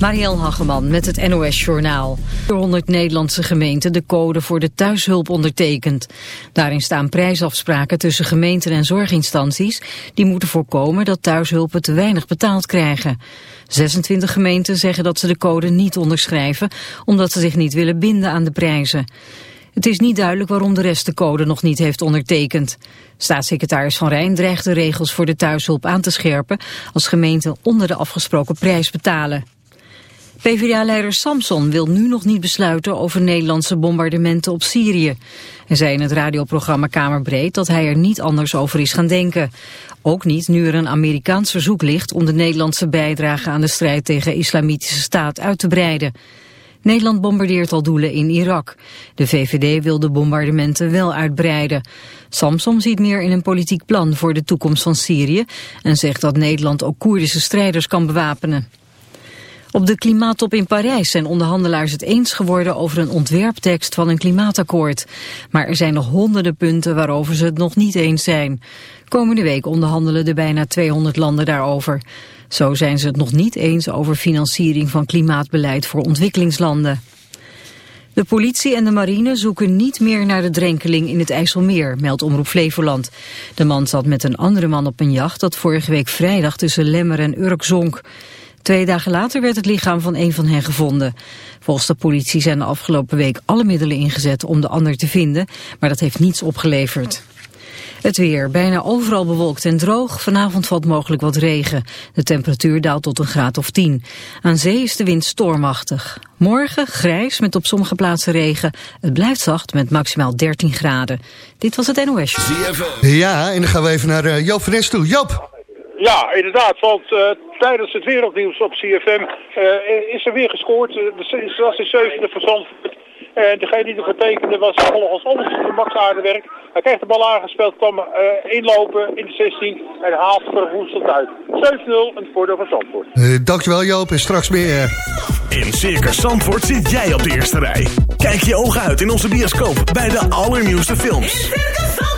Marielle Hageman met het NOS Journaal. 100 Nederlandse gemeenten de code voor de thuishulp ondertekend. Daarin staan prijsafspraken tussen gemeenten en zorginstanties... die moeten voorkomen dat thuishulpen te weinig betaald krijgen. 26 gemeenten zeggen dat ze de code niet onderschrijven... omdat ze zich niet willen binden aan de prijzen. Het is niet duidelijk waarom de rest de code nog niet heeft ondertekend. Staatssecretaris Van Rijn dreigt de regels voor de thuishulp aan te scherpen... als gemeenten onder de afgesproken prijs betalen. PvdA-leider Samson wil nu nog niet besluiten over Nederlandse bombardementen op Syrië. Hij zei in het radioprogramma Kamerbreed dat hij er niet anders over is gaan denken. Ook niet nu er een Amerikaans verzoek ligt om de Nederlandse bijdrage aan de strijd tegen islamitische staat uit te breiden. Nederland bombardeert al doelen in Irak. De VVD wil de bombardementen wel uitbreiden. Samsom ziet meer in een politiek plan voor de toekomst van Syrië... en zegt dat Nederland ook Koerdische strijders kan bewapenen. Op de klimaattop in Parijs zijn onderhandelaars het eens geworden over een ontwerptekst van een klimaatakkoord. Maar er zijn nog honderden punten waarover ze het nog niet eens zijn. Komende week onderhandelen de bijna 200 landen daarover. Zo zijn ze het nog niet eens over financiering van klimaatbeleid voor ontwikkelingslanden. De politie en de marine zoeken niet meer naar de drenkeling in het IJsselmeer, meldt Omroep Flevoland. De man zat met een andere man op een jacht dat vorige week vrijdag tussen Lemmer en Urk zonk. Twee dagen later werd het lichaam van een van hen gevonden. Volgens de politie zijn de afgelopen week alle middelen ingezet om de ander te vinden, maar dat heeft niets opgeleverd. Het weer, bijna overal bewolkt en droog. Vanavond valt mogelijk wat regen. De temperatuur daalt tot een graad of 10. Aan zee is de wind stormachtig. Morgen grijs met op sommige plaatsen regen. Het blijft zacht met maximaal 13 graden. Dit was het NOS. Ja, en dan gaan we even naar uh, Joop van toe. Joop! Ja, inderdaad, want uh, tijdens het wereldnieuws op CFM uh, is er weer gescoord. Het was de zevende van Zandvoort. En degene die er getekende was volgens ons Max Aardenwerk. Hij kreeg de bal aangespeeld, kwam uh, inlopen in de 16 en haalt verwoestend uit. 7-0, een voordeel van Zandvoort. Uh, dankjewel Joop en straks meer. In Circus Zandvoort zit jij op de eerste rij. Kijk je ogen uit in onze bioscoop bij de allernieuwste films. In Circus Zandvoort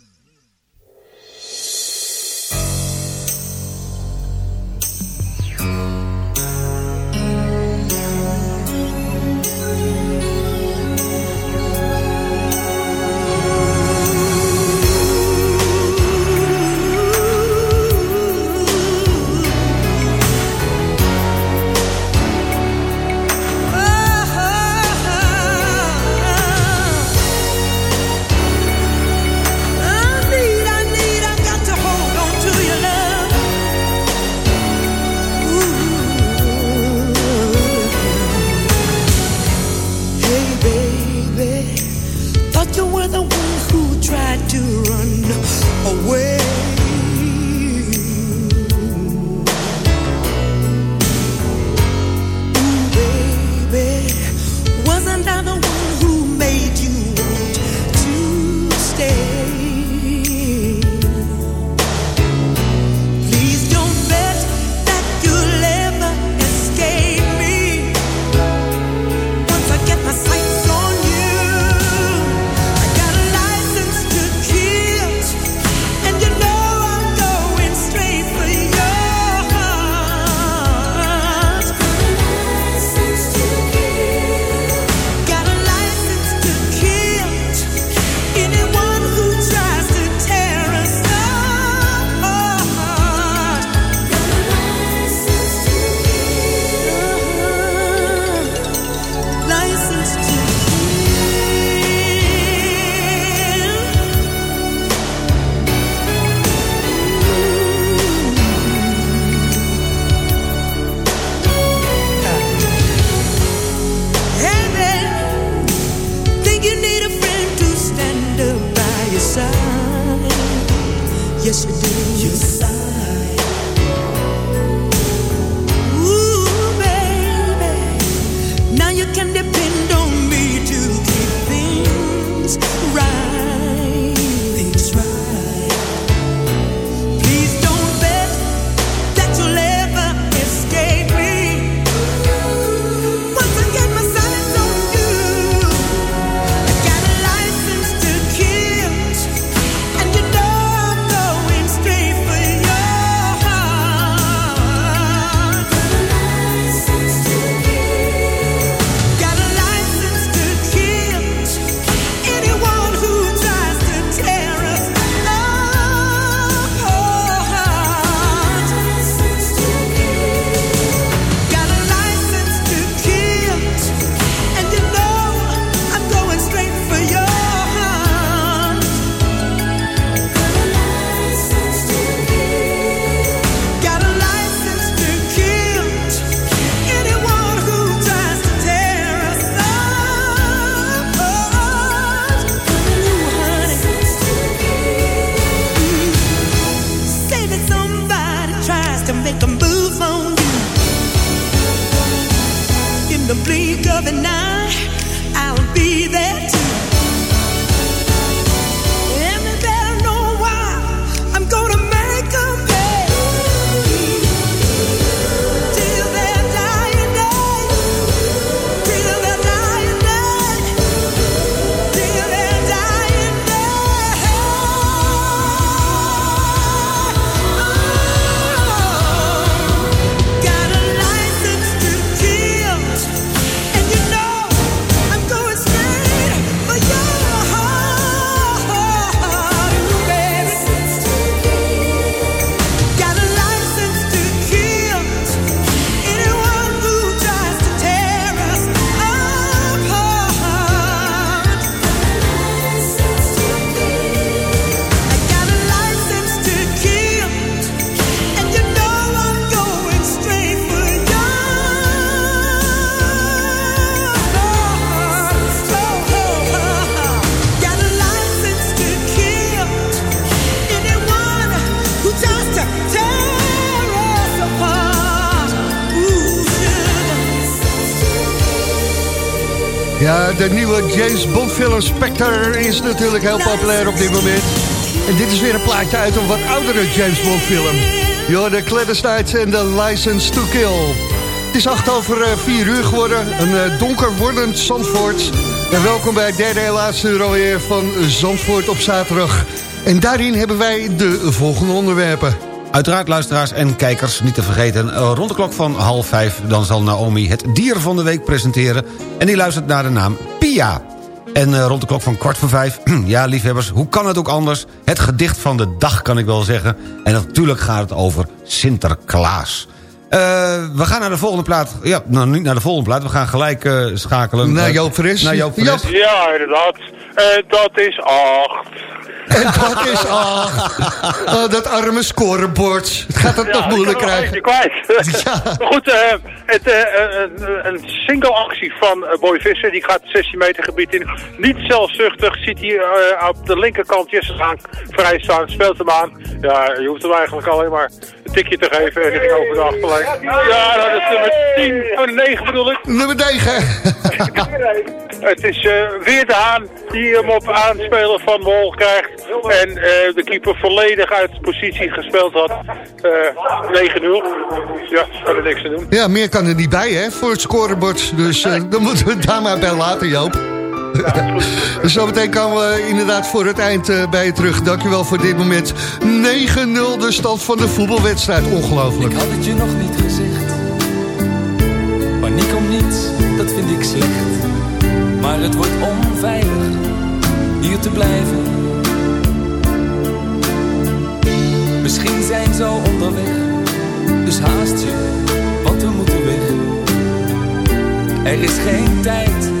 De nieuwe James Bond film Spectre is natuurlijk heel populair op dit moment. En dit is weer een plaatje uit een wat oudere James Bond film. Yo, de Clandestines en de License to Kill. Het is acht over eh, vier uur geworden. Een eh, donker wordend Zandvoort. En welkom bij het derde en laatste uur alweer van Zandvoort op zaterdag. En daarin hebben wij de volgende onderwerpen. Uiteraard luisteraars en kijkers niet te vergeten... eh, rond de klok van half vijf dan zal Naomi het dier van de week presenteren... en die luistert naar de naam Pia. En eh, rond de klok van kwart voor vijf, ja liefhebbers, hoe kan het ook anders? Het gedicht van de dag kan ik wel zeggen. En natuurlijk gaat het over Sinterklaas. Eh, we gaan naar de volgende plaat. Ja, nou niet naar de volgende plaat. We gaan gelijk eh, schakelen. Naar Joop Fris. Naar Joop Fris. Joop. Ja, inderdaad. Dat is acht. En dat is. Oh, dat arme scorebord. Het gaat het nog die moeilijk nog krijgen. eentje kwijt. Ja. Maar goed, eh, het, eh, een, een single actie van eh, Boy Visser. Die gaat het 16 meter gebied in. Niet zelfzuchtig. Ziet hij eh, op de linkerkant Jesse aan vrij staan. Speelt hem aan. Ja, je hoeft hem eigenlijk alleen maar tikje te geven. En die ging over de achterlijn. Ja, dat is nummer 10. Oh, 9 bedoel ik. Nummer 9. Het is eh, weer de Haan die hem op aanspelen van Wol krijgt. En eh, de keeper volledig uit positie gespeeld had. Eh 9-0. Ja, kan er niks aan doen. Ja, meer kan er niet bij, hè, voor het scorebord. Dus dan moeten we het daar maar bij laten, Joop. zometeen komen we inderdaad voor het eind eh, bij je terug. Dankjewel voor dit moment. 9-0 de stand van de voetbalwedstrijd. Ongelooflijk. Ik had het je nog niet gezegd. Paniek om niets, dat vind ik slecht. Maar het wordt onveilig hier te blijven. Misschien zijn ze al onderweg, dus haast je, want we moeten weg. Er is geen tijd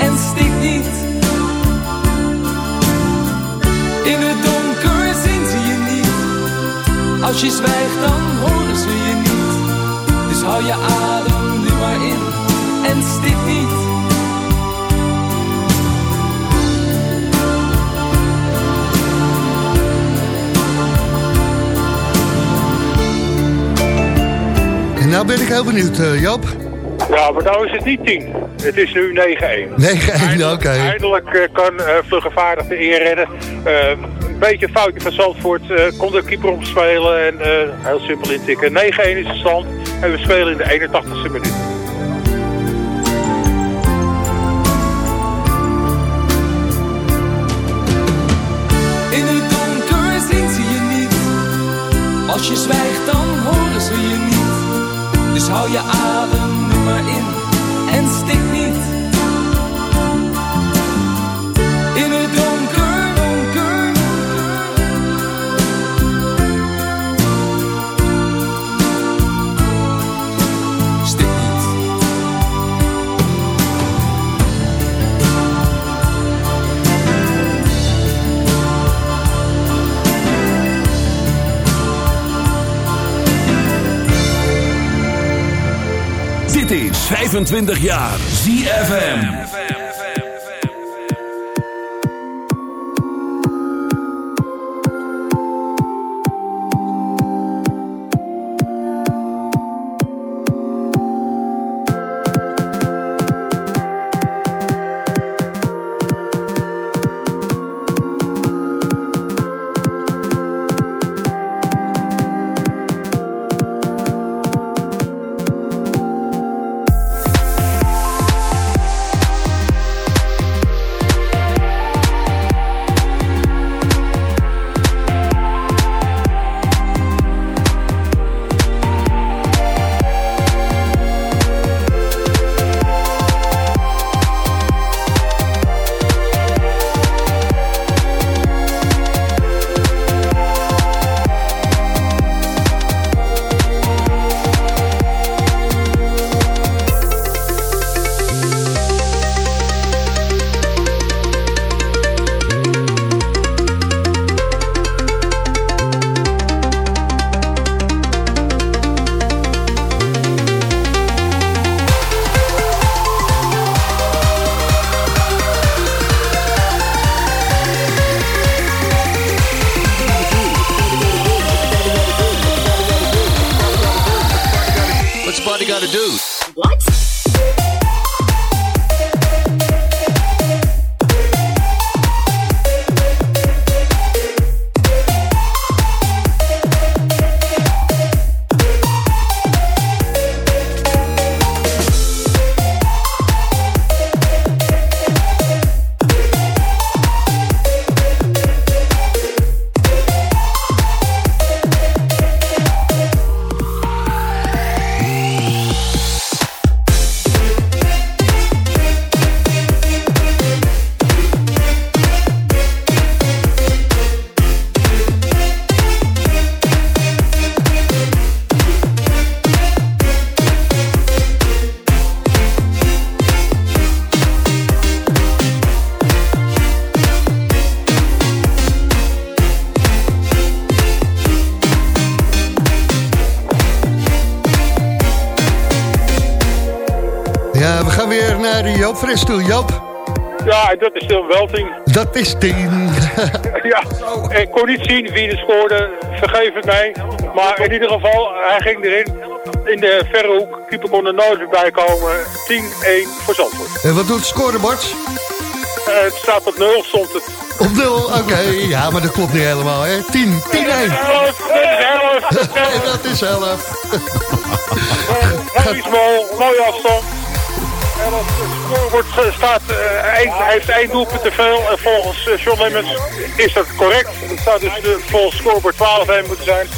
En stik niet In het donker zien ze je niet als je zwijgt dan horen ze je niet Dus hou je adem nu maar in En stik niet En nou ben ik heel benieuwd, Joop. Ja, maar nou is het niet 10. Het is nu 9-1. 9-1, oké. Eindelijk eh, kan uh, Vluggevaardig de eer redden. Eh, een beetje een foutje van Zandvoort. eh kon de keeper omspelen en eh, heel simpel intikken. 9-1 is de stand en we spelen in de 81ste minuut. In het donker zien ze je niet Als je zwijgt dan horen ze je niet Dus hou je adem nu maar in En stik Dit is 25 jaar ZFM. Weer naar de Joop Fres toe. Joop, Ja, dat is de welting. dat is 10. Ja, ik kon niet zien wie er scoorde. Vergeef het mij. Maar in ieder geval, hij ging erin. in de verre hoek. Keeper kon er nooit meer bij komen. 10-1 voor Zandvoort. En wat doet het scorebord? Eh, het staat op 0, stond het. Op nul, oké. Ja, maar dat klopt niet helemaal, hè. 10, 10 1. Elf, dat is elf. En dat is 11. Mooi afstand. Scorebord eh, staat, eh, heeft één doelpunt te veel. En volgens eh, John Lemmens is dat correct. Het staat dus eh, volgens scorebord 12-1 moeten zijn.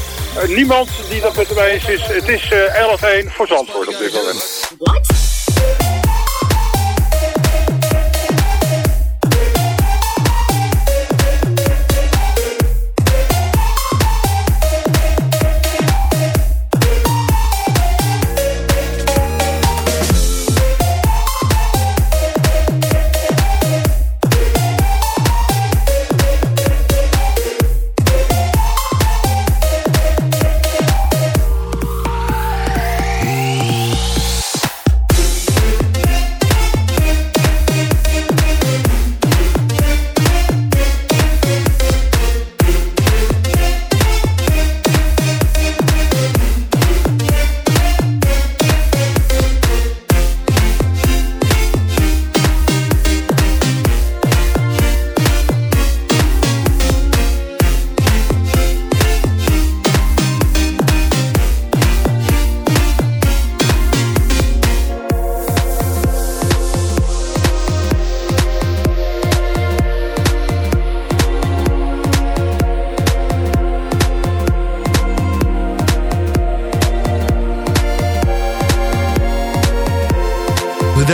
Niemand die dat met hem eens is. Het is eh, 11-1 voor Zandvoort op dit moment.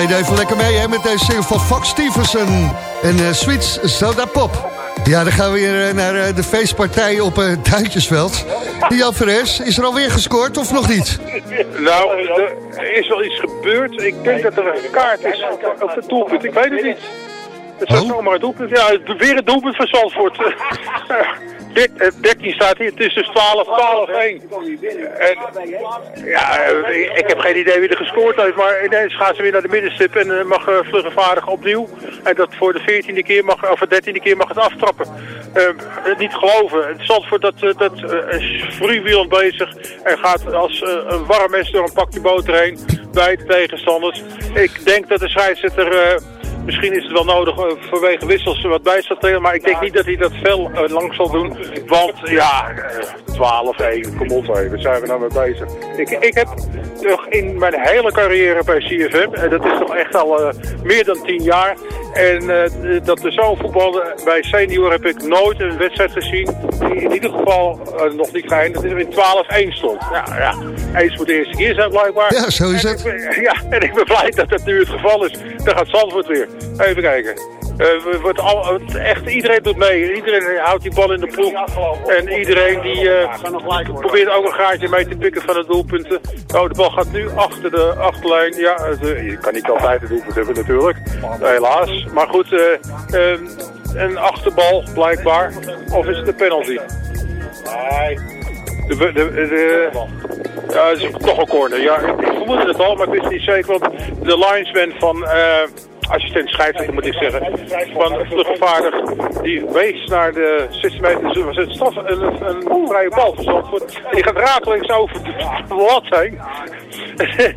Deden even lekker mee hè, met deze single van Fox Stevenson en eh Sweets Soda Pop. Ja, dan gaan we weer eh, naar eh, de feestpartij op uh, Duintjesveld. Jan Veres, is er alweer gescoord of nog niet? Nou, er is wel iets gebeurd. Ik denk dat er een kaart is op het doelpunt. Ik weet het niet. Het is Oh. zomaar een doelpunt. Ja, weer een doelpunt van Zandvoort. Dit, eh, 13 staat hier, het is dus 12, 12, 1. En, ja, eh, ik heb geen idee wie er gescoord heeft, maar ineens gaan ze weer naar de middenstip en eh, mag uh, vluggenvaardig opnieuw. En dat voor de 14e keer mag, of de 13e keer mag het aftrappen. Niet geloven. Het Zandvoort dat, eh, dat eh, is bezig en gaat als een warm mes door een pakje boter heen bij de tegenstanders. Ik denk dat de scheidsrechter... eh, Misschien is het wel nodig eh, vanwege wissels wat bij te maar ik denk niet dat hij dat veel eh, lang zal doen. Want ja, eh, 12, 1, kom op, daar zijn we nou mee bezig. Ik, ik heb nog in mijn hele carrière bij CFM, en dat is toch echt al eh, meer dan 10 jaar. En eh, dat we zo voetballen bij senior heb ik nooit een wedstrijd gezien. Die in ieder geval eh, nog niet geëindigd is in 12-1 stond. Ja, ja, eens voor de eerste keer zijn blijkbaar. Ja, zo is En het. ik ben- Ja, en ik ben blij dat dat nu het geval is. Dan gaat Zandvoort weer. Even kijken. Eh, wordt al, echt, iedereen doet mee. Iedereen houdt die bal in de ploeg. En iedereen die eh, probeert ook een gaatje mee te pikken van de doelpunten. Oh, de bal gaat nu achter de achterlijn. Ja, eh, je kan niet altijd een doelpunt hebben natuurlijk. Helaas. Maar goed, eh, eh, een achterbal blijkbaar. Of is het een penalty? Nee. De, de, de, ja, het is toch een corner. Ja, ik, ik vermoedde het al, maar ik wist niet zeker. Want de linesman van eh, assistent scheidsrechter moet ik zeggen, van vluggevaardig, die wees naar de 16 meter. Was het straf, een, een, vrije bal. En die gaat rakelings over de, lat heen.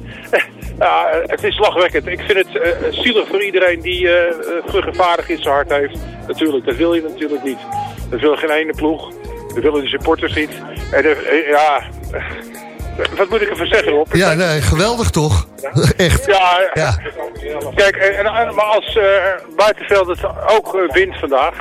ja, het is lachwekkend. Ik vind het eh, zielig voor iedereen die eh eh, vluggevaardig in zijn hart heeft. Natuurlijk, dat wil je natuurlijk niet. Dat wil geen ene ploeg. Dat willen de supporters niet. En ja, wat moet ik ervan zeggen, Rob? Ja, nee, geweldig toch? Echt. Ja, Ja. kijk, en, maar als eh buitenveld het ook eh, wint vandaag...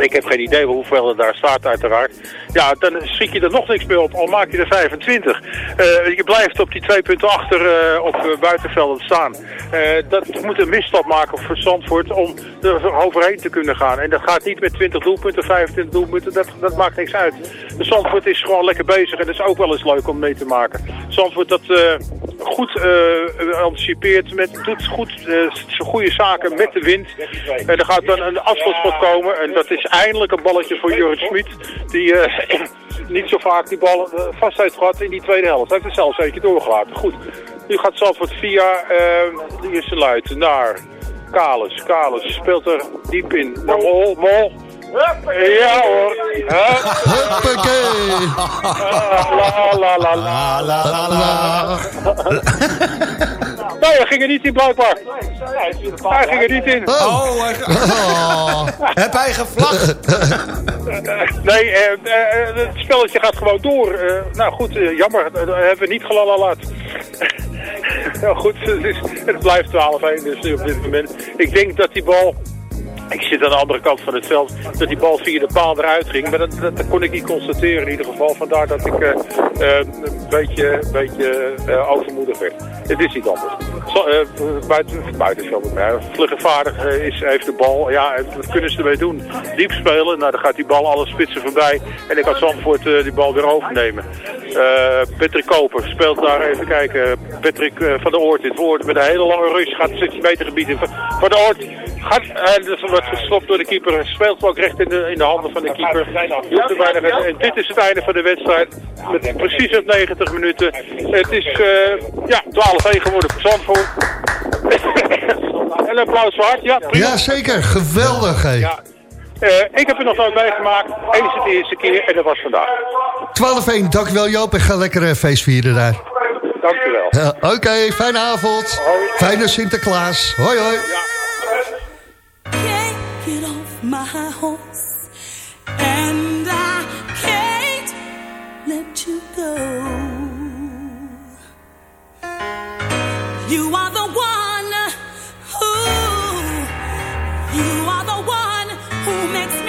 Ik heb geen idee hoeveel er daar staat uiteraard. Ja, dan schiet je er nog niks meer op, al maak je er 25. Eh, je blijft op die twee punten achter eh, op uh, buitenvelden staan. Eh, dat moet een misstap maken voor Zandvoort om er overheen te kunnen gaan. En dat gaat niet met 20 doelpunten, 25 doelpunten, dat, dat maakt niks uit. De Zandvoort is gewoon lekker bezig en dat is ook wel eens leuk om mee te maken. Zandvoort dat eh, goed eh, anticipeert, met, doet goed eh, zijn goede zaken met de wind. En er gaat dan een afstandsschot komen en dat is eindelijk een balletje voor Jurgen Smit. Die eh, niet zo vaak die bal eh, vast heeft gehad in die tweede helft. Hij heeft er zelfs eentje doorgelaten. Goed, nu gaat Zandvoort via eh, de eerste luid naar Kalis. Kalis speelt er diep in naar Mol. Mol Ja hoor. Hup. Huppakee. Ah, La la la la. La, la, la, la. Nee, hij ging er niet in blijkbaar. Hij ging er niet in. Oh, hij- Oh. heb hij gevlacht? Nee, eh, eh, het spelletje gaat gewoon door. Eh, nou goed, jammer. Dat hebben we niet gelalalaat. nou goed, het, is, het blijft 12-1 dus nu op dit moment. Ik denk dat die bal... Ik zit aan de andere kant van het veld. Dat die bal via de paal eruit ging. Maar dat, dat, kon ik niet constateren in ieder geval. Vandaar dat ik eh, eh, een beetje, beetje eh, overmoedig werd. Het is niet anders. Zo, eh, buiten, buiten zo, ja, vlug en vaardig eh, is, heeft de bal. Ja, wat kunnen ze ermee doen? Diep spelen. Nou, dan gaat die bal alle spitsen voorbij. En ik kan Zandvoort die bal weer overnemen. Patrick Koper speelt daar, even kijken. Patrick van der Oort het woord met een hele lange rush. Gaat het 16 meter gebied in. Van der Oort gaat, en dat wordt gestopt door de keeper. Speelt ook recht in de, in de handen van de keeper. Doet er weinig. En dit is het einde van de wedstrijd. Met precies op 90 minuten. Het is eh, ja, 12-1 geworden voor Zandvoort. en een applaus voor Hart. Ja, prima. Ja, zeker. Geweldig. Ja. Eh, ik heb er nog nooit meegemaakt. Eén is het de eerste keer en dat was vandaag. 12-1, dankjewel Joop en ga lekker eh, feest vieren daar. Dank u wel. Ja, Oké, fijne avond. Fijne Sinterklaas. Hoi, hoi. off my horse, and I can't let you go. You are the one who, you are the one who makes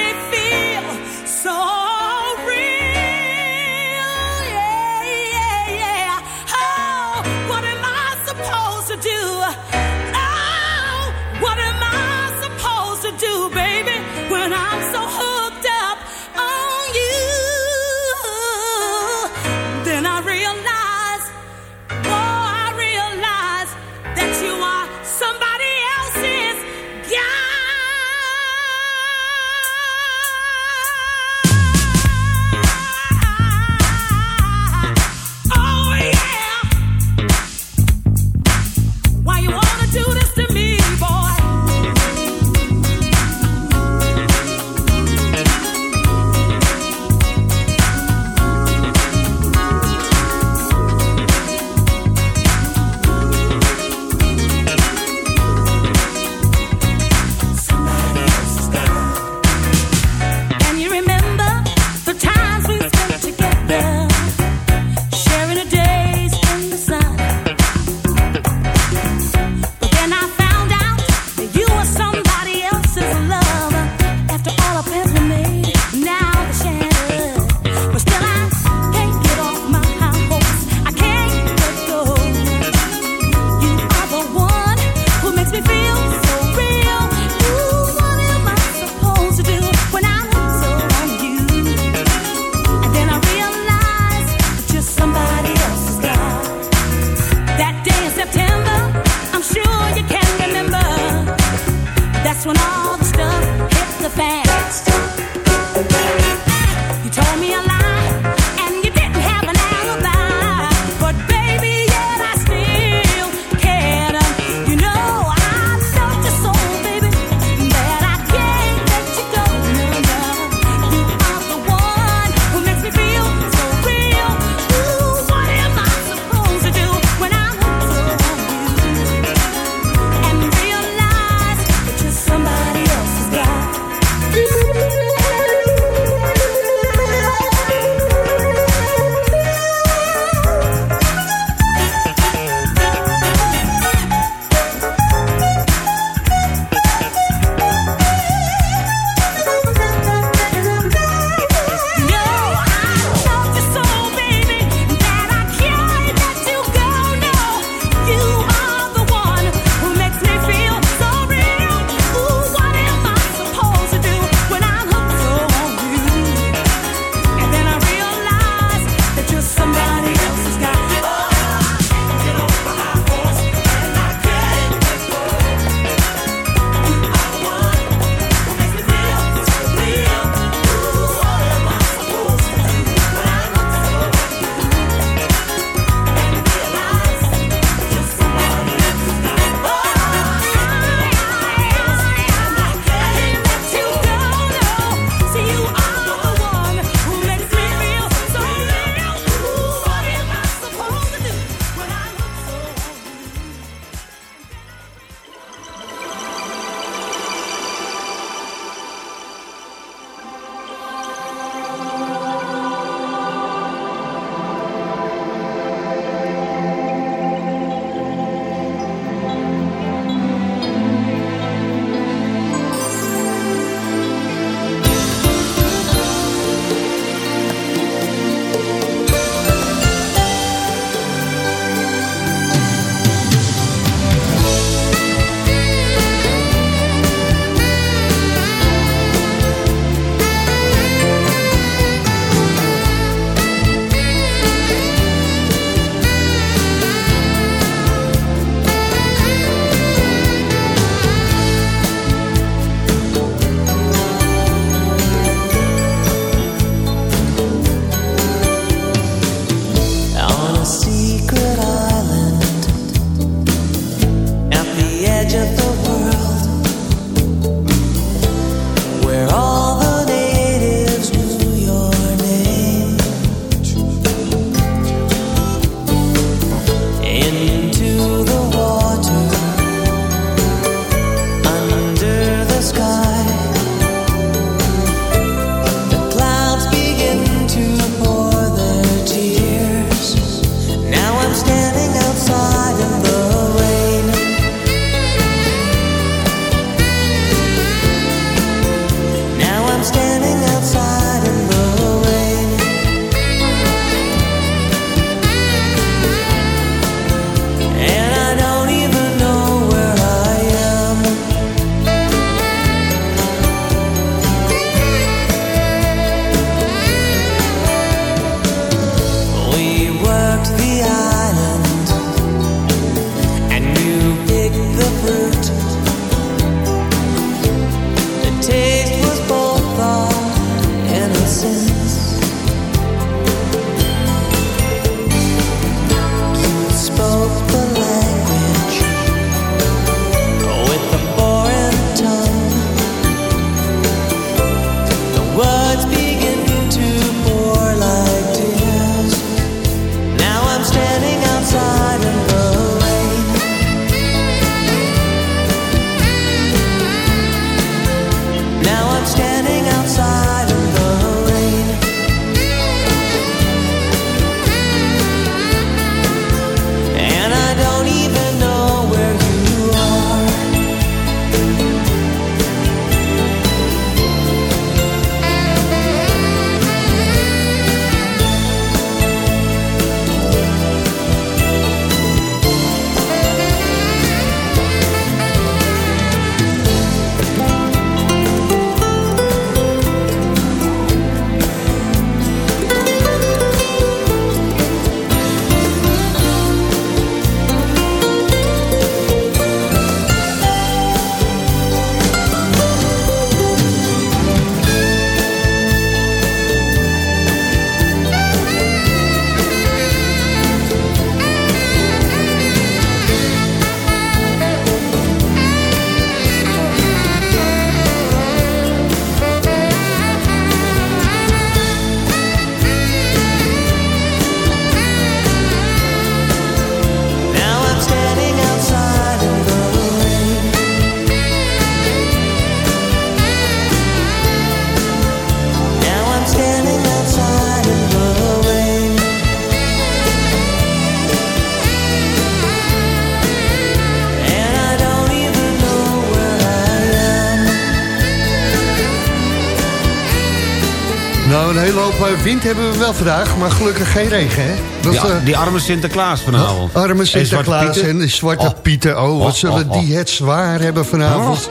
wind hebben we wel vandaag, maar gelukkig geen regen, hè? Dat, Ja, eh, die arme Sinterklaas vanavond. arme En Zwarte Sinterklaas en de Zwarte Oh. Pieten. Oh, wat Oh, zullen oh, oh. die het zwaar hebben vanavond.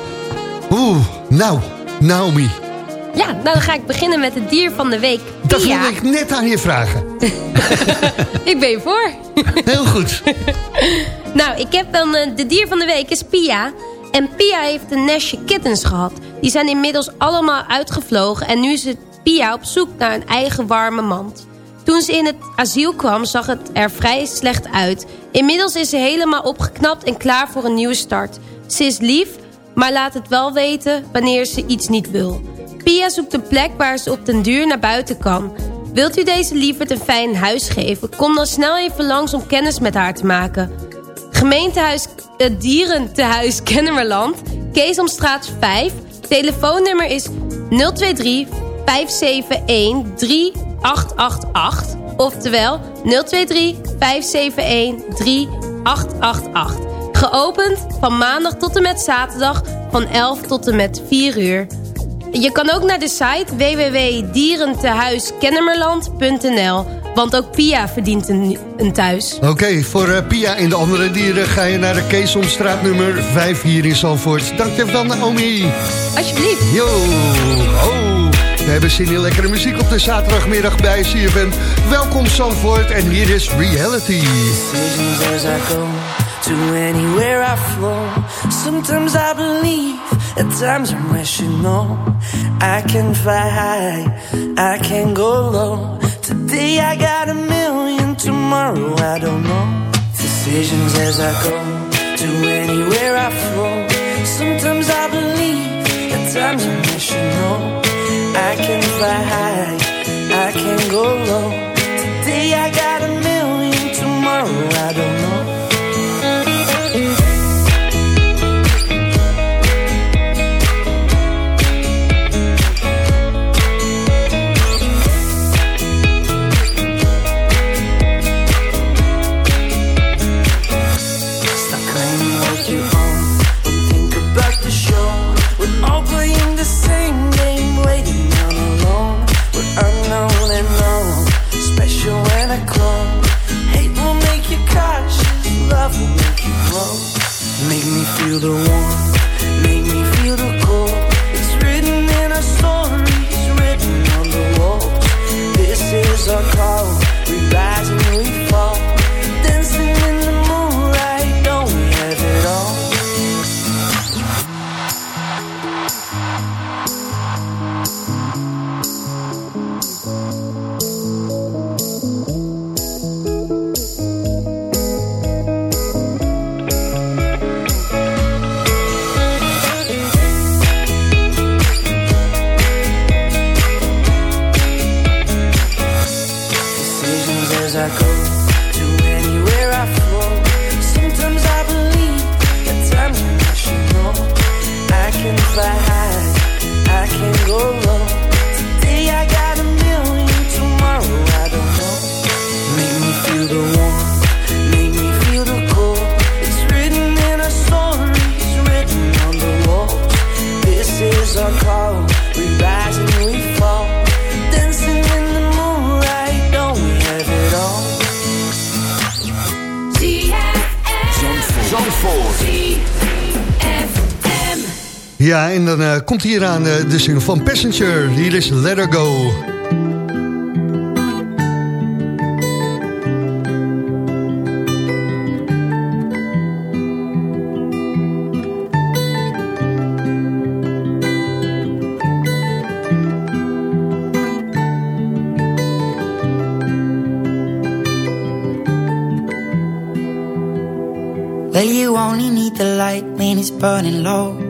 Oeh, nou, Naomi, Ja, nou dan ga ik beginnen met het dier van de week. dat wilde ik net aan je vragen. Ik ben je voor. Heel goed. Nou, ik heb dan... eh, de dier van de week is Pia. En Pia heeft een nestje kittens gehad. Die zijn inmiddels allemaal uitgevlogen. En nu is het Pia op zoek naar een eigen warme mand. Toen ze in het asiel kwam, zag het er vrij slecht uit. Inmiddels is ze helemaal opgeknapt en klaar voor een nieuwe start. Ze is lief, maar laat het wel weten wanneer ze iets niet wil. Pia zoekt een plek waar ze op den duur naar buiten kan. Wilt u deze lieverd een fijn huis geven? Kom dan snel even langs om kennis met haar te maken. Gemeentehuis uh, Dierentehuis Kennemerland, Keesomstraat 5. Telefoonnummer is 023 571 3888. Oftewel 023 571 3888. Geopend van maandag tot en met zaterdag van 11 tot en met 4 uur. Je kan ook naar de site www.dierentehuiskennemerland.nl. Want ook Pia verdient een, een thuis. Oké, voor eh, Pia en de andere dieren ga je naar de Keesomstraat nummer 5 hier in Zandvoort. Dankjewel, Naomi. Alsjeblieft. Yo, oh. We hebben zin in lekkere muziek op de zaterdagmiddag bij CFM. Welkom Zandvoort en hier is Reality. decisions as I go to anywhere I flow. Sometimes I believe, at times I'm rational. I can fly high, I can go low. Today I got a million, tomorrow I don't know. Decisions as I go to anywhere I flow. Sometimes I believe, at times I'm rational. I can fly I can go low. Today I got a million, tomorrow I don't know. You feel the warmth, komt hier aan eh, de single van Passenger. Hier is Let Her Go. Well, you only need the light when it's burning low.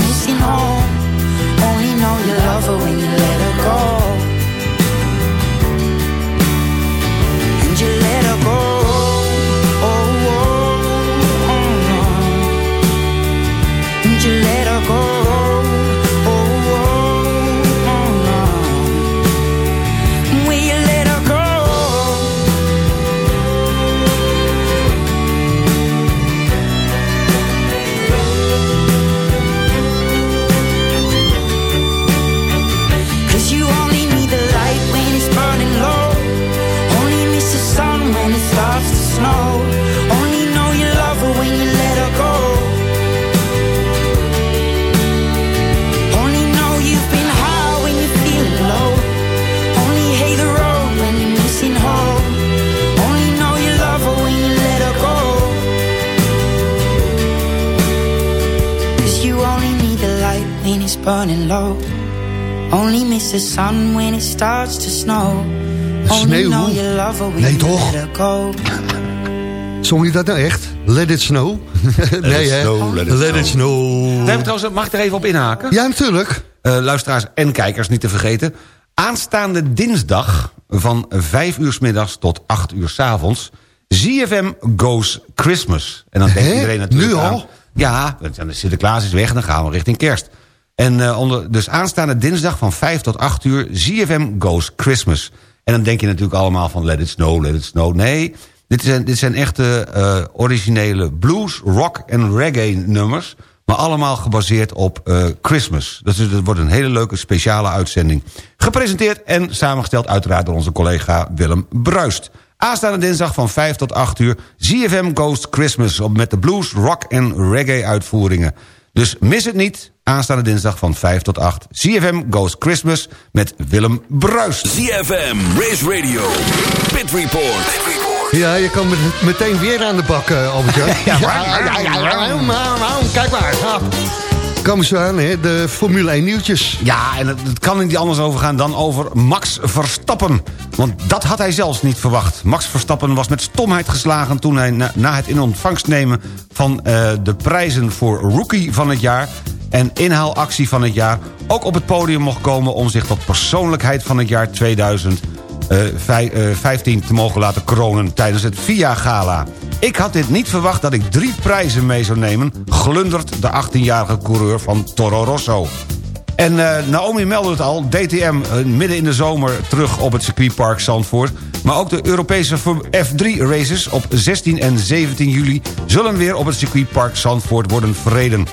know you love her when you let low. Only miss the sun when it starts to snow. Only Sneeuw? know you love her when Nee, you toch? let her go. Zong je dat nou echt? Let it snow? nee, it snow, let it let it snow. snow. We hebben trouwens, mag ik er even op inhaken? Ja, natuurlijk. Eh, luisteraars en kijkers niet te vergeten. Aanstaande dinsdag van 5 uur 's middags tot 8 uur 's avonds... ZFM Goes Christmas. En dan denkt iedereen natuurlijk Nu al? aan... Ja, want dan is Sinterklaas is weg, dan gaan we richting kerst. En eh, onder, dus aanstaande dinsdag van 5 tot 8 uur... ZFM Goes Christmas. En dan denk je natuurlijk allemaal van let it snow, let it snow. Nee, dit zijn, dit zijn echte eh, originele blues, rock en reggae nummers... maar allemaal gebaseerd op eh, Christmas. Dus het wordt een hele leuke speciale uitzending. Gepresenteerd en samengesteld uiteraard door onze collega Willem Bruist. Aanstaande dinsdag van 5 tot 8 uur... ZFM Ghost Christmas op met de blues, rock en reggae uitvoeringen. Dus mis het niet, aanstaande dinsdag van 5 tot 8. ZFM Ghost Christmas met Willem Bruist. ZFM, Race Radio, Pit Report. Ja, je kan met, meteen weer aan de bak, uh, albert ja, ja, ja, ja, ja, Kijk maar. Ja. Komen ze aan, hè? de Formule 1 nieuwtjes. Ja, en het, het kan niet anders overgaan dan over Max Verstappen. Want dat had hij zelfs niet verwacht. Max Verstappen was met stomheid geslagen toen hij na, na het in ontvangst nemen... van uh, de prijzen voor Rookie van het jaar en inhaalactie van het jaar... ook op het podium mocht komen om zich tot persoonlijkheid van het jaar 2000... Uh, 15 te mogen laten kronen tijdens het VIA-gala. Ik had dit niet verwacht dat ik drie prijzen mee zou nemen... glundert de 18-jarige coureur van Toro Rosso. En uh, Naomi meldde het al, DTM midden in de zomer terug op het circuitpark Zandvoort. Maar ook de Europese F3-races op 16 en 17 juli... zullen weer op het circuitpark Zandvoort worden verreden.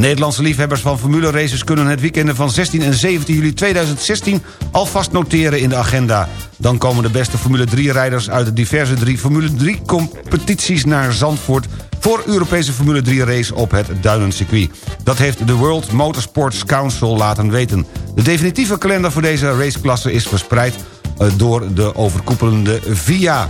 Nederlandse liefhebbers van Formule Races kunnen het weekenden van 16 en 17 juli 2016 alvast noteren in de agenda. Dan komen de beste Formule 3-rijders uit de diverse drie Formule 3-competities naar Zandvoort voor Europese Formule 3-race op het Duinencircuit. Dat heeft de World Motorsports Council laten weten. De definitieve kalender voor deze raceklasse is verspreid door de overkoepelende VIA.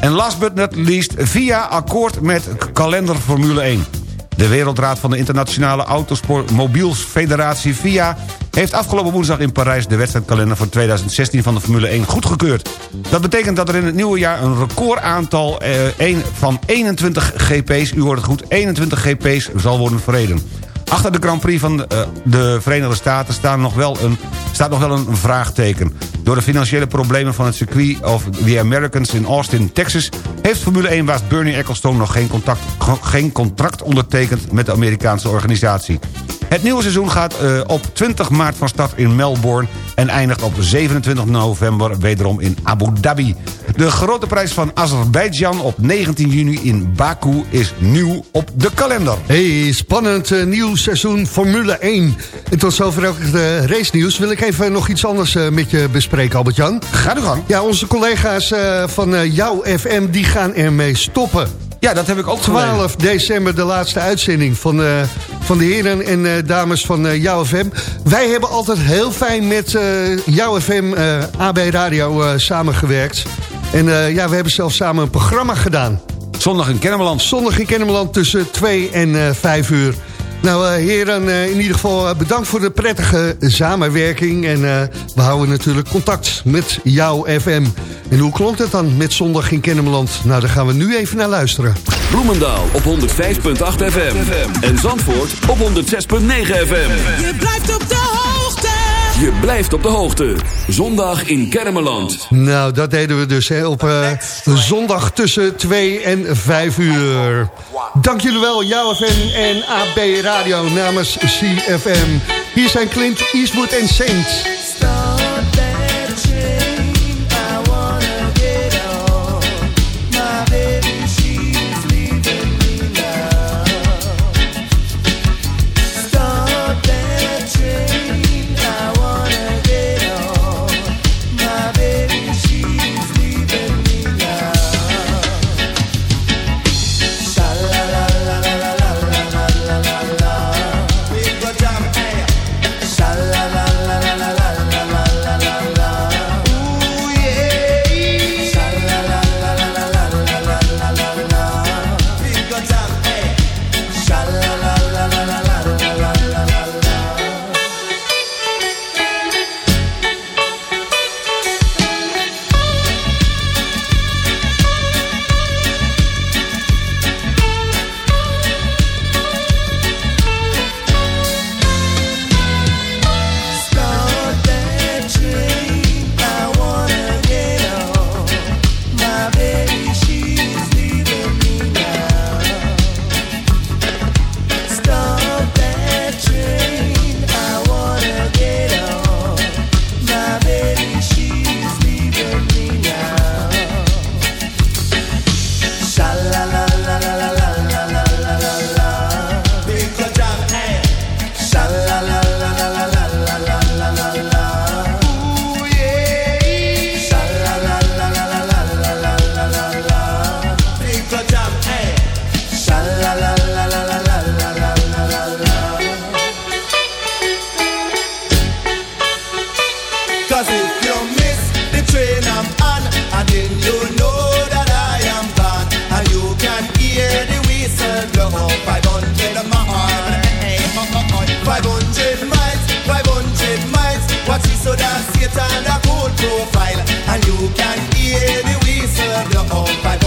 En last but not least, VIA akkoord met kalender Formule 1. De Wereldraad van de Internationale Automobielsfederatie FIA... heeft afgelopen woensdag in Parijs de wedstrijdkalender voor 2016 van de Formule 1 goedgekeurd. Dat betekent dat er in het nieuwe jaar een recordaantal eh, van 21 GP's... u hoort het goed, 21 GP's zal worden verreden. Achter de Grand Prix van uh, de Verenigde Staten staat nog, wel een, staat nog wel een vraagteken. Door de financiële problemen van het circuit of the Americans in Austin, Texas... heeft Formule 1-baas Bernie Ecclestone nog geen, contact, geen contract ondertekend met de Amerikaanse organisatie. Het nieuwe seizoen gaat uh, op 20 maart van start in Melbourne... en eindigt op 27 november wederom in Abu Dhabi. De grote prijs van Azerbeidzjan op 19 juni in Baku is nieuw op de kalender. Hey, spannend uh, nieuw seizoen Formule 1. En tot zover ook het uh, race nieuws. Wil ik even nog iets anders uh, met je bespreken, Albert-Jan. Ga de gang. Ja, onze collega's van Jouw FM, die gaan ermee stoppen. Ja, dat heb ik ook 12 gelezen. december, de laatste uitzending van, uh, van de heren en uh, dames van uh, Jouw FM. Wij hebben altijd heel fijn met Jouw FM, AB Radio, samengewerkt. En ja, we hebben zelfs samen een programma gedaan. Zondag in Kennemerland. Zondag in Kennemerland tussen 2 en 5 uur. Nou, heren, in ieder geval bedankt voor de prettige samenwerking. En uh, we houden natuurlijk contact met jouw FM. En hoe klonk het dan met Zondag in Kennemerland? Nou, daar gaan we nu even naar luisteren. Bloemendaal op 105.8 FM. En Zandvoort op 106.9 FM. Je blijft op de hoogte. Je blijft op de hoogte. Zondag in Kennemerland. Nou, dat deden we dus hè, op uh, zondag tussen 2 en 5 uur. Dank jullie wel, jouw FM en AB Radio namens CFM. Hier zijn Clint Eastwood en Saints. Cause if you miss the train I'm on, and then you know that I am gone. And you can hear the whistle blow 500 miles. 500 miles, 500 miles. Watch it so that Satan a cold profile. And you can hear the whistle blow 500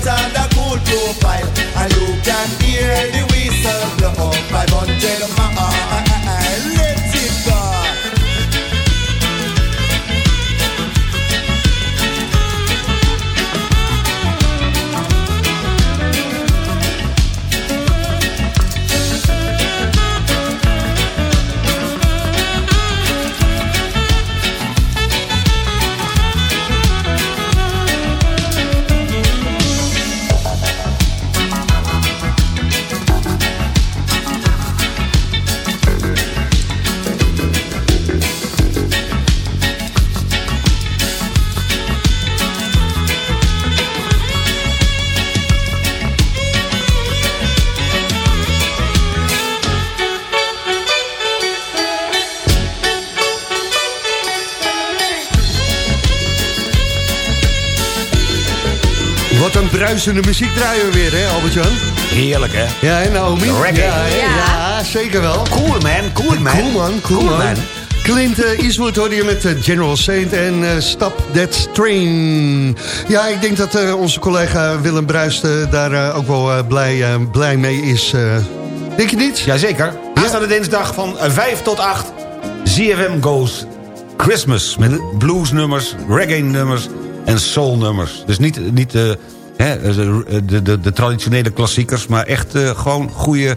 as Satan, a cool profile. And you can hear the whistle blow. 500 miles, bruisende muziek draaien we weer, hè Albert-Jan? Heerlijk, hè? Ja, en Naomi? Reggae. Ja, ja. zeker wel. Cool man, cool man. Cool man, cool, Cool man. man. Clint eh, Eastwood hoorde je met eh, General Saint en eh, Stop That Train. Ja, ik denk dat eh, onze collega Willem Bruist daar eh, ook wel eh, blij, blij mee is. eh. denk je niet? Jazeker. Aanstaande dinsdag van eh, 5 tot 8. ZFM Goes Christmas. Met bluesnummers, reggae-nummers en soul-nummers. Dus niet, niet eh, hè, de, de, de, traditionele klassiekers... maar echt eh, gewoon goede,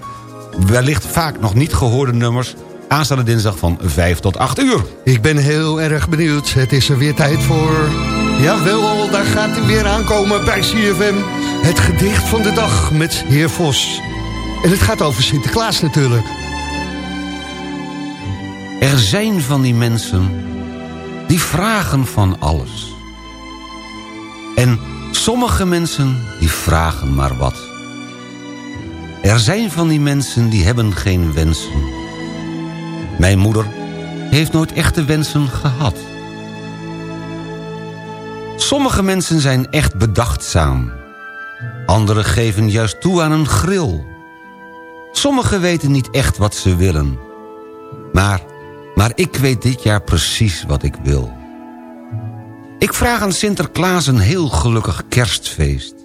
wellicht vaak nog niet gehoorde nummers... Aanstaande dinsdag van 5 tot 8 uur. Ik ben heel erg benieuwd. Het is er weer tijd voor... Jawel, daar gaat hij weer aankomen bij CFM. Het gedicht van de dag met heer Vos. En het gaat over Sinterklaas natuurlijk. Er zijn van die mensen die vragen van alles. En sommige mensen die vragen maar wat. Er zijn van die mensen die hebben geen wensen. Mijn moeder heeft nooit echte wensen gehad. Sommige mensen zijn echt bedachtzaam. Anderen geven juist toe aan een grill. Sommigen weten niet echt wat ze willen. Maar, maar ik weet dit jaar precies wat ik wil. Ik vraag aan Sinterklaas een heel gelukkig kerstfeest.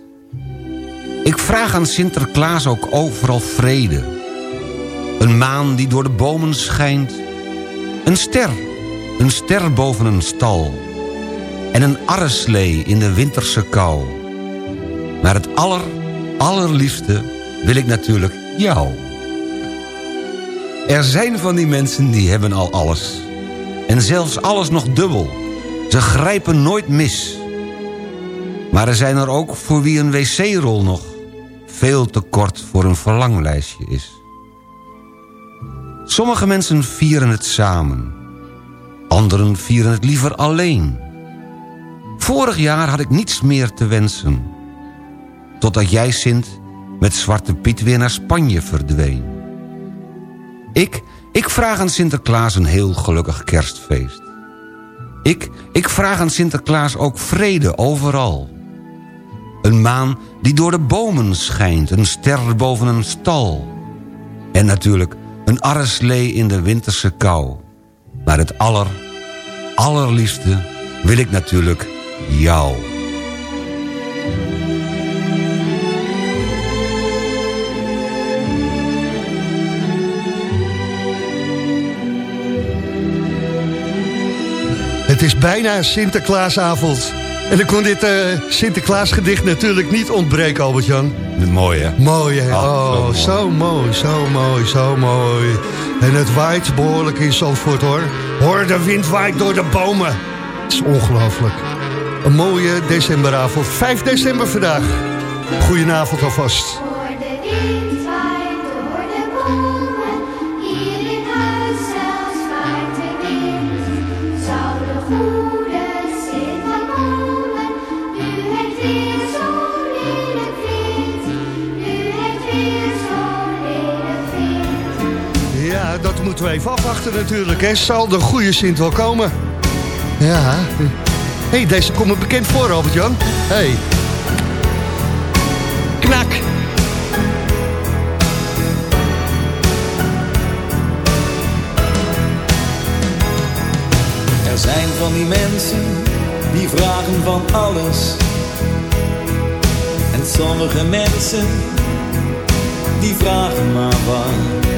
Ik vraag aan Sinterklaas ook overal vrede. Een maan die door de bomen schijnt. Een ster, een ster boven een stal. En een arreslee in de winterse kou. Maar het aller, allerliefste wil ik natuurlijk jou. Er zijn van die mensen die hebben al alles. En zelfs alles nog dubbel. Ze grijpen nooit mis. Maar er zijn er ook voor wie een wc-rol nog... veel te kort voor een verlanglijstje is. Sommige mensen vieren het samen. Anderen vieren het liever alleen. Vorig jaar had ik niets meer te wensen. Totdat jij, Sint, met Zwarte Piet weer naar Spanje verdween. Ik, ik vraag aan Sinterklaas een heel gelukkig kerstfeest. Ik, ik vraag aan Sinterklaas ook vrede overal. Een maan die door de bomen schijnt, een ster boven een stal. En natuurlijk een arreslee in de winterse kou. Maar het aller, allerliefste wil ik natuurlijk jou. Het is bijna Sinterklaasavond. En dan kon dit eh, Sinterklaasgedicht natuurlijk niet ontbreken, Albert-Jan. Mooi, hè? Mooi, hè? Oh, Oh, zo zo mooi, zo mooi, zo mooi. En het waait behoorlijk in Zandvoort, hoor. Hoor, de wind waait door de bomen. Het is ongelooflijk. Een mooie decemberavond. 5 december vandaag. Goedenavond alvast. Moeten we even afwachten natuurlijk. Hè. Zal de goede Sint wel komen? Ja. Hey, deze komt me bekend voor, Albert-Jan. Hey. Knak. Er zijn van die mensen die vragen van alles. En sommige mensen, die vragen maar wat.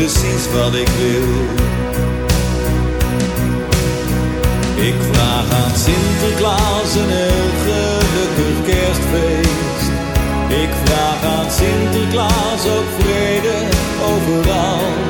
precies wat ik wil. Ik vraag aan Sinterklaas een heel gelukkig kerstfeest. Ik vraag aan Sinterklaas ook vrede overal.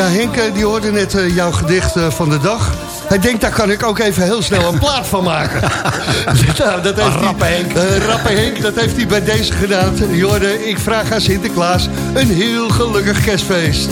Ja, Henk, eh, die hoorde net eh, jouw gedicht eh, van de dag. Hij denkt, daar kan ik ook even heel snel een plaat van maken. nou, dat heeft Rappe hij, Henk. Rappe Henk, dat heeft hij bij deze gedaan. Je hoorde, ik vraag aan Sinterklaas een heel gelukkig kerstfeest.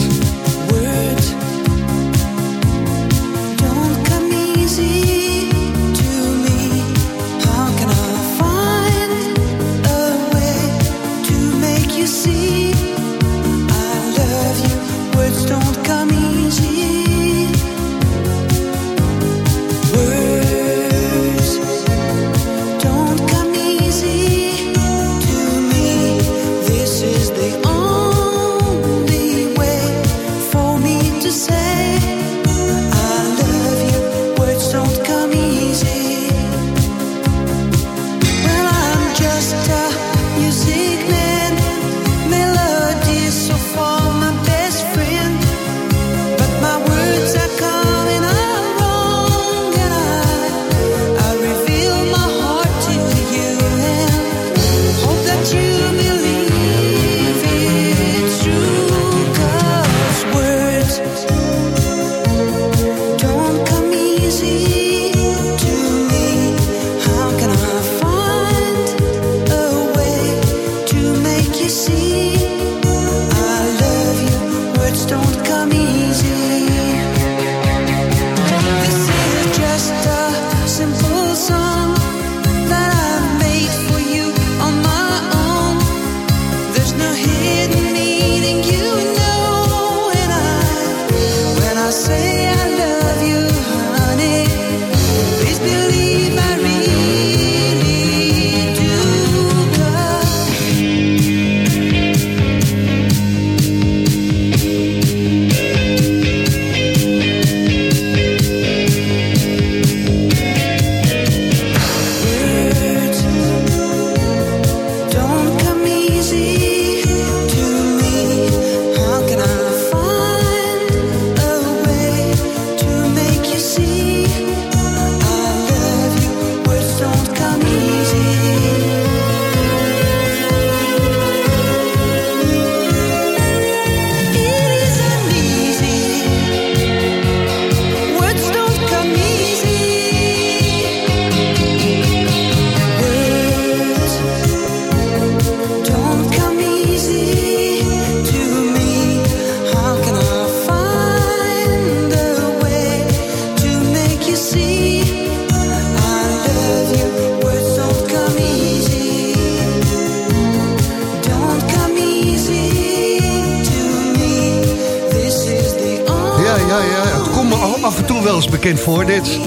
Af en toe wel eens bekend voor, dit.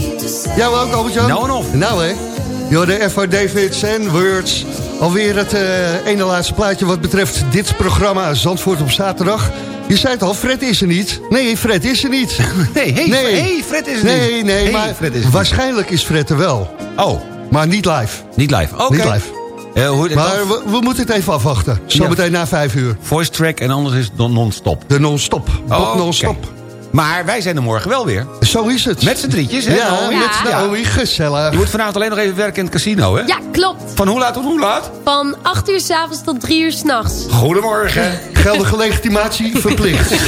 Jou ook, Albert-Jan? Nou en of. Nou hè. De F.R. Davids en Words. Alweer het eh, ene laatste plaatje wat betreft dit programma Zandvoort op zaterdag. Je zei het al, Fred is er niet. Nee, Fred is er niet. Nee, hey, hey, Fred is er nee, niet. Nee, Hey, maar Fred is niet. waarschijnlijk is Fred er wel. Oh, Maar niet live. niet live. Oké. Niet live. Eh, hoe, Maar we, we moeten het even afwachten. Zometeen na vijf uur. Voice track en anders is het non-stop. De non-stop. Oké. non-stop. Maar wij zijn er morgen wel weer. Zo is het. Met z'n drietjes, hè? Ja, Naomi? met Naomi. Gezellig. Je moet vanavond alleen nog even werken in het casino, hè? Ja, klopt. Van hoe laat tot hoe laat? Van 8 uur s'avonds tot 3 uur s'nachts. Goedemorgen. Geldige legitimatie verplicht.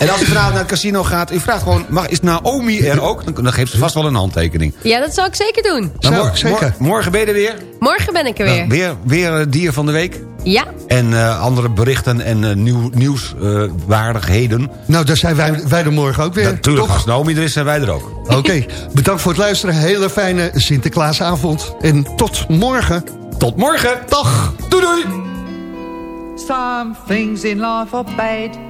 En als u vanavond naar het casino gaat, u vraagt gewoon... Mag, is Naomi er ook? Dan, dan geeft ze vast wel een handtekening. Ja, dat zal ik zeker doen. Maar Zo, mor- zeker. mor- morgen ben je er weer. Morgen ben ik er weer. Nou, weer, weer eh, dier van de week. Ja, En eh, andere berichten en eh, nieuw, nieuwswaardigheden. Nou, daar zijn wij, wij er morgen ook weer. Natuurlijk, toch? als Naomi er is, zijn wij er ook. Oké, bedankt voor het luisteren. Hele fijne Sinterklaasavond. En tot morgen. Tot morgen. Dag. Doei doei. Some things in life are bad.